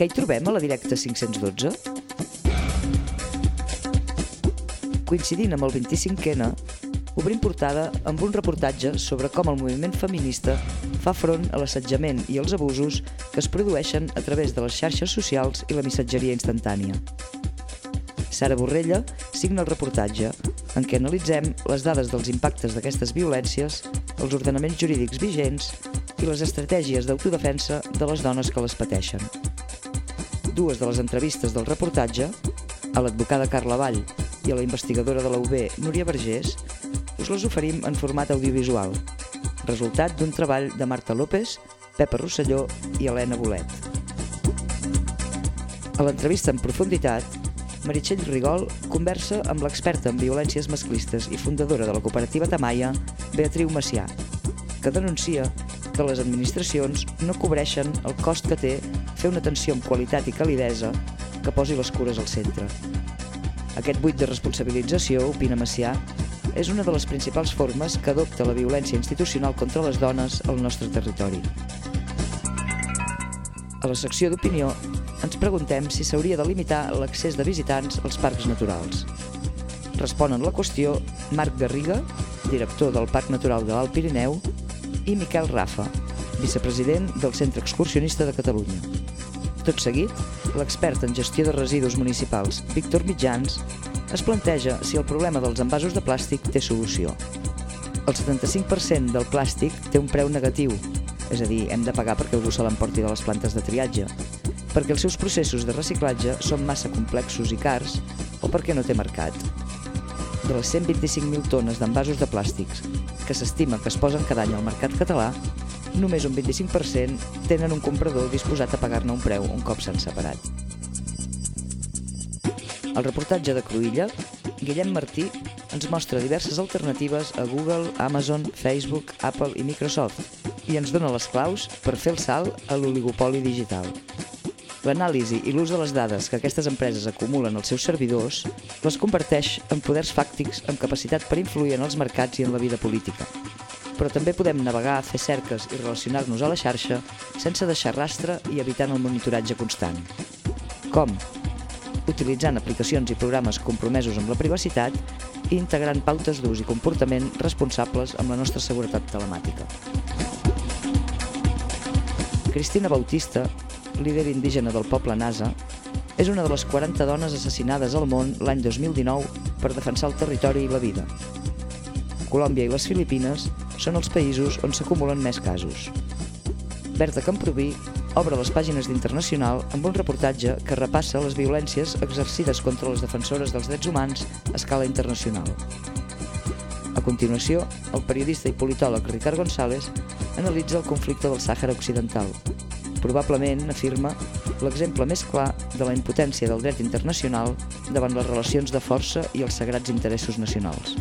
Què hi trobem a la directa 512? Coincidint amb el 25N, obrim portada amb un reportatge sobre com el moviment feminista fa front a l'assetjament i els abusos que es produeixen a través de les xarxes socials i la missatgeria instantània. Sara Borrella signa el reportatge, en què analitzem les dades dels impactes d'aquestes violències, els ordenaments jurídics vigents i les estratègies d'autodefensa de les dones que les pateixen. Dues de les entrevistes del reportatge, a l'advocada Carla Vall i a la investigadora de la UB, Núria Vergés, us les oferim en format audiovisual, resultat d'un treball de Marta López, Pepa Rosselló i Helena Bolet. A l'entrevista en profunditat, Meritxell Rigol conversa amb l'experta en violències masclistes i fundadora de la cooperativa Tamaia, Beatriu Macià, que denuncia que les administracions no cobreixen el cost que té fer una atenció amb qualitat i calidesa que posi les cures al centre. Aquest buit de responsabilització, opina Macià, és una de les principals formes que adopta la violència institucional contra les dones al nostre territori. A la secció d'opinió ens preguntem si s'hauria de limitar l'accés de visitants als parcs naturals. Responen la qüestió Marc Garriga, director del Parc Natural de l'Alt Pirineu, i Miquel Rafa, vicepresident del Centre Excursionista de Catalunya. Tot seguit, l'expert en gestió de residus municipals, Víctor Mitjans, es planteja si el problema dels envasos de plàstic té solució. El 75% del plàstic té un preu negatiu, és a dir, hem de pagar perquè algú se l'emporti de les plantes de triatge, perquè els seus processos de reciclatge són massa complexos i cars o perquè no té mercat. De les 125.000 tones d'envasos de plàstics que s'estima que es posen cada any al mercat català, només un 25% tenen un comprador disposat a pagar-ne un preu un cop s'han separat. Al reportatge de Cruïlla, Guillem Martí ens mostra diverses alternatives a Google, Amazon, Facebook, Apple i Microsoft i ens dona les claus per fer el salt a l'oligopoli digital. L'anàlisi i l'ús de les dades que aquestes empreses acumulen als seus servidors les converteix en poders fàctics amb capacitat per influir en els mercats i en la vida política. Però també podem navegar, fer cerques i relacionar-nos a la xarxa sense deixar rastre i evitant el monitoratge constant. Com? Utilitzant aplicacions i programes compromesos amb la privacitat i integrant pautes d'ús i comportament responsables amb la nostra seguretat telemàtica. Cristina Bautista líder indígena del poble Nasa, és una de les 40 dones assassinades al món l'any 2019 per defensar el territori i la vida. Colòmbia i les Filipines són els països on s'acumulen més casos. Berta Camproví obre les pàgines d'Internacional amb un reportatge que repassa les violències exercides contra les defensores dels drets humans a escala internacional. A continuació, el periodista i politòleg Ricard González analitza el conflicte del Sàhara Occidental, probablement, afirma, l'exemple més clar de la impotència del dret internacional davant les relacions de força i els sagrats interessos nacionals.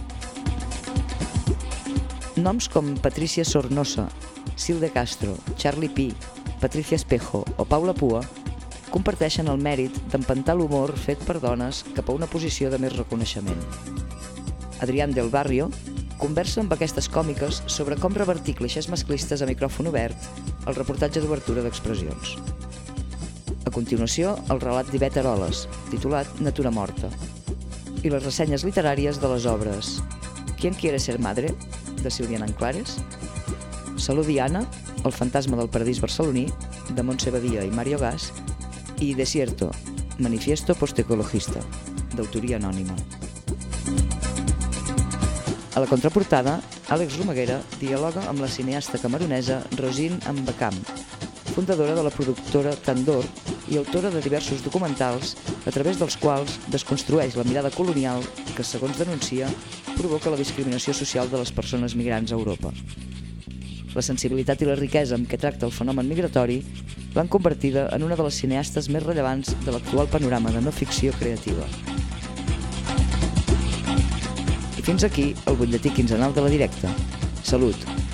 Noms com Patricia Sornosa, Silde Castro, Charlie Pi, Patricia Espejo o Paula Pua comparteixen el mèrit d'empantar l'humor fet per dones cap a una posició de més reconeixement. Adrián del Barrio conversa amb aquestes còmiques sobre com revertir clixés masclistes a micròfon obert al reportatge d'obertura d'expressions. A continuació, el relat d'Ivet Aroles, titulat Natura morta, i les ressenyes literàries de les obres ¿Quién quiere ser madre?, de Silviana Anclares, Salud Diana, El fantasma del paradís barceloní, de Montse Badia i Mario Gas, i Desierto, Manifiesto postecologista, d'autoria anònima. A la contraportada, Àlex Romaguera dialoga amb la cineasta camerunesa Rosine Mbakam, fundadora de la productora Tandor i autora de diversos documentals a través dels quals desconstrueix la mirada colonial que, segons denuncia, provoca la discriminació social de les persones migrants a Europa. La sensibilitat i la riquesa amb què tracta el fenomen migratori l'han convertida en una de les cineastes més rellevants de l'actual panorama de no ficció creativa. Fins aquí el butlletí quinzenal de la directa. Salut!